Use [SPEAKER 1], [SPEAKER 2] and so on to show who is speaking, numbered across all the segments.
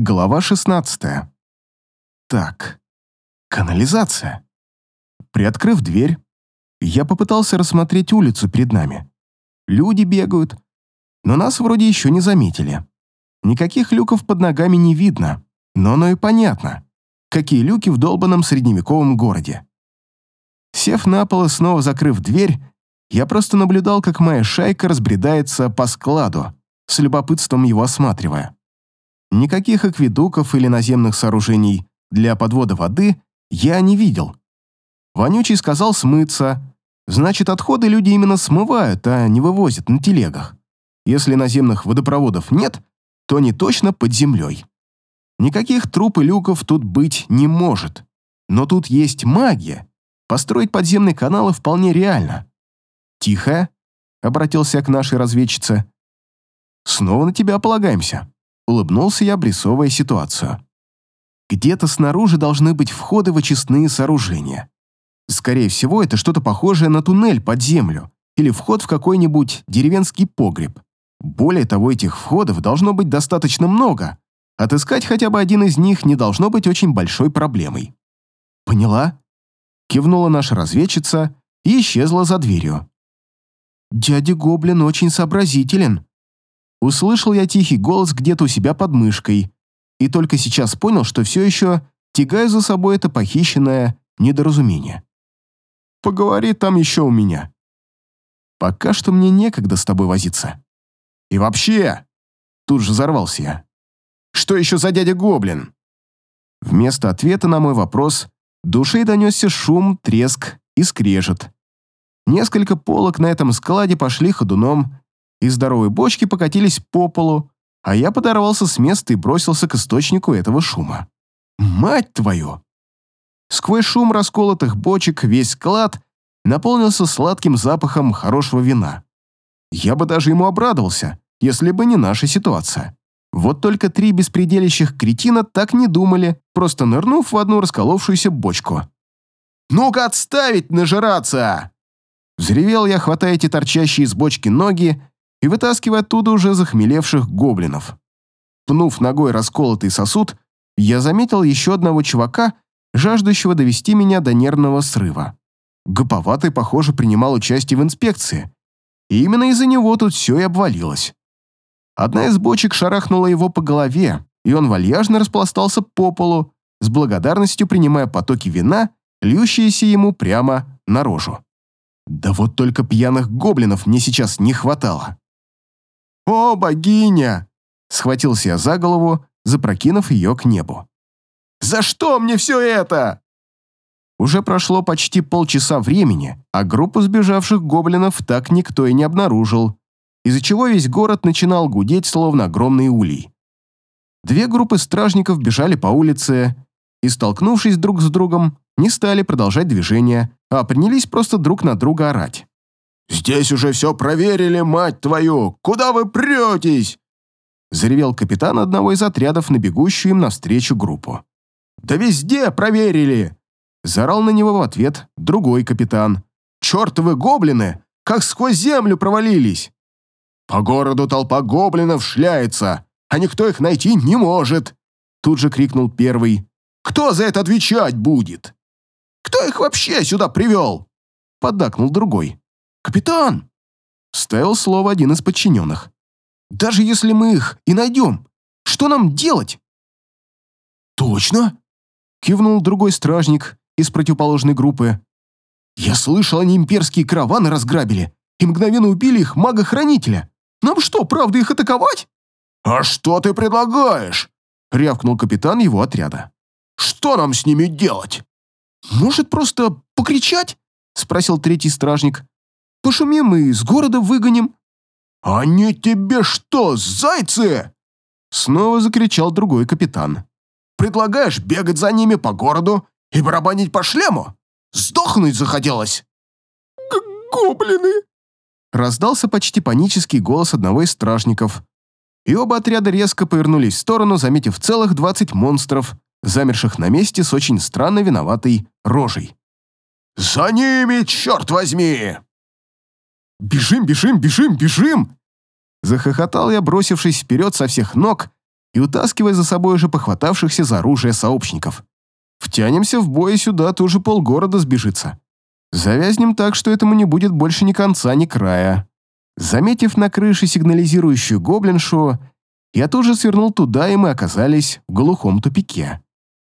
[SPEAKER 1] Глава 16. Так, канализация. Приоткрыв дверь, я попытался рассмотреть улицу перед нами. Люди бегают, но нас вроде еще не заметили. Никаких люков под ногами не видно, но оно и понятно. Какие люки в долбанном средневековом городе. Сев на пол и снова закрыв дверь, я просто наблюдал, как моя шайка разбредается по складу, с любопытством его осматривая. Никаких акведуков или наземных сооружений для подвода воды я не видел. Вонючий сказал смыться, значит, отходы люди именно смывают, а не вывозят на телегах. Если наземных водопроводов нет, то они точно под землей. Никаких труп и люков тут быть не может. Но тут есть магия. Построить подземный канал вполне реально. «Тихо», — обратился к нашей разведчице. «Снова на тебя полагаемся». Улыбнулся я, обрисовывая ситуацию. Где-то снаружи должны быть входы в очистные сооружения. Скорее всего, это что-то похожее на туннель под землю или вход в какой-нибудь деревенский погреб. Более того, этих входов должно быть достаточно много. Отыскать хотя бы один из них не должно быть очень большой проблемой. «Поняла?» — кивнула наша разведчица и исчезла за дверью. «Дядя Гоблин очень сообразителен», Услышал я тихий голос где-то у себя под мышкой и только сейчас понял, что все еще тягаю за собой это похищенное недоразумение. «Поговори там еще у меня. Пока что мне некогда с тобой возиться. И вообще...» Тут же взорвался я. «Что еще за дядя Гоблин?» Вместо ответа на мой вопрос душей донесся шум, треск и скрежет. Несколько полок на этом складе пошли ходуном, и здоровые бочки покатились по полу, а я подорвался с места и бросился к источнику этого шума. «Мать твою!» Сквозь шум расколотых бочек весь склад наполнился сладким запахом хорошего вина. Я бы даже ему обрадовался, если бы не наша ситуация. Вот только три беспределящих кретина так не думали, просто нырнув в одну расколовшуюся бочку. «Ну-ка отставить нажираться!» Взревел я, хватая эти торчащие из бочки ноги и вытаскивая оттуда уже захмелевших гоблинов. Пнув ногой расколотый сосуд, я заметил еще одного чувака, жаждущего довести меня до нервного срыва. Гоповатый, похоже, принимал участие в инспекции. И именно из-за него тут все и обвалилось. Одна из бочек шарахнула его по голове, и он вальяжно распластался по полу, с благодарностью принимая потоки вина, льющиеся ему прямо на рожу. Да вот только пьяных гоблинов мне сейчас не хватало. «О, богиня!» — схватился я за голову, запрокинув ее к небу. «За что мне все это?» Уже прошло почти полчаса времени, а группу сбежавших гоблинов так никто и не обнаружил, из-за чего весь город начинал гудеть, словно огромный улей. Две группы стражников бежали по улице и, столкнувшись друг с другом, не стали продолжать движение, а принялись просто друг на друга орать. «Здесь уже все проверили, мать твою! Куда вы претесь?» Заревел капитан одного из отрядов на бегущую им навстречу группу. «Да везде проверили!» Заорал на него в ответ другой капитан. «Чертовы гоблины! Как сквозь землю провалились!» «По городу толпа гоблинов шляется, а никто их найти не может!» Тут же крикнул первый. «Кто за это отвечать будет?» «Кто их вообще сюда привел?» Поддакнул другой. «Капитан!» — вставил слово один из подчиненных. «Даже если мы их и найдем, что нам делать?» «Точно!» — кивнул другой стражник из противоположной группы. «Я слышал, они имперские караваны разграбили и мгновенно убили их мага-хранителя. Нам что, правда их атаковать?» «А что ты предлагаешь?» — рявкнул капитан его отряда. «Что нам с ними делать?» «Может, просто покричать?» — спросил третий стражник. Пошумим и из города выгоним». «Они тебе что, зайцы?» Снова закричал другой капитан. «Предлагаешь бегать за ними по городу и барабанить по шлему? Сдохнуть захотелось!»
[SPEAKER 2] «Гоблины!»
[SPEAKER 1] Раздался почти панический голос одного из стражников. И оба отряда резко повернулись в сторону, заметив целых двадцать монстров, замерших на месте с очень странно виноватой рожей.
[SPEAKER 2] «За ними, черт возьми!»
[SPEAKER 1] «Бежим, бежим, бежим, бежим!» Захохотал я, бросившись вперед со всех ног, и утаскивая за собой уже похватавшихся за оружие сообщников. Втянемся в бой, и сюда тоже полгорода сбежится. Завязнем так, что этому не будет больше ни конца, ни края. Заметив на крыше сигнализирующую гоблиншу, я тоже свернул туда, и мы оказались в глухом тупике.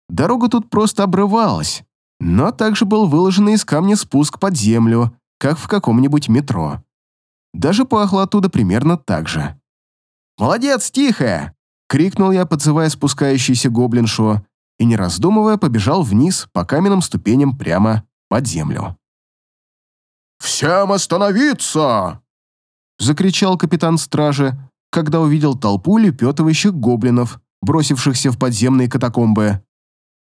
[SPEAKER 1] Дорога тут просто обрывалась, но также был выложен из камня спуск под землю, как в каком-нибудь метро. Даже пахло оттуда примерно так же. «Молодец, тихая!» — крикнул я, подзывая спускающуюся гоблиншу, и, не раздумывая, побежал вниз по каменным ступеням прямо под землю.
[SPEAKER 2] «Всем остановиться!»
[SPEAKER 1] — закричал капитан стражи, когда увидел толпу лепетывающих гоблинов, бросившихся в подземные катакомбы.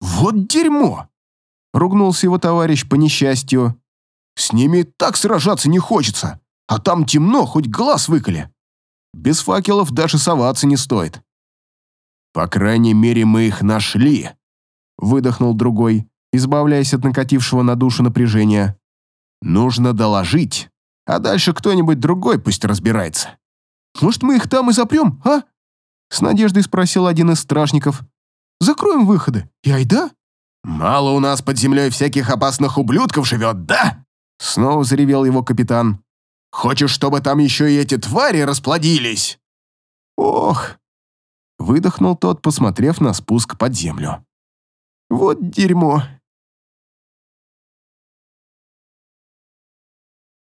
[SPEAKER 1] «Вот дерьмо!» — ругнулся его товарищ по несчастью. «С ними так сражаться не хочется, а там темно, хоть глаз выколи. Без факелов даже соваться не стоит». «По крайней мере, мы их нашли», — выдохнул другой, избавляясь от накатившего на душу напряжения. «Нужно доложить, а дальше кто-нибудь другой пусть разбирается». «Может, мы их там и запрем, а?» С надеждой спросил один из стражников. «Закроем выходы, и айда?» «Мало у нас под землей всяких опасных ублюдков живет, да?» Снова заревел его капитан. «Хочешь, чтобы там еще и эти твари расплодились?» «Ох!» Выдохнул тот, посмотрев на спуск под землю. «Вот дерьмо!»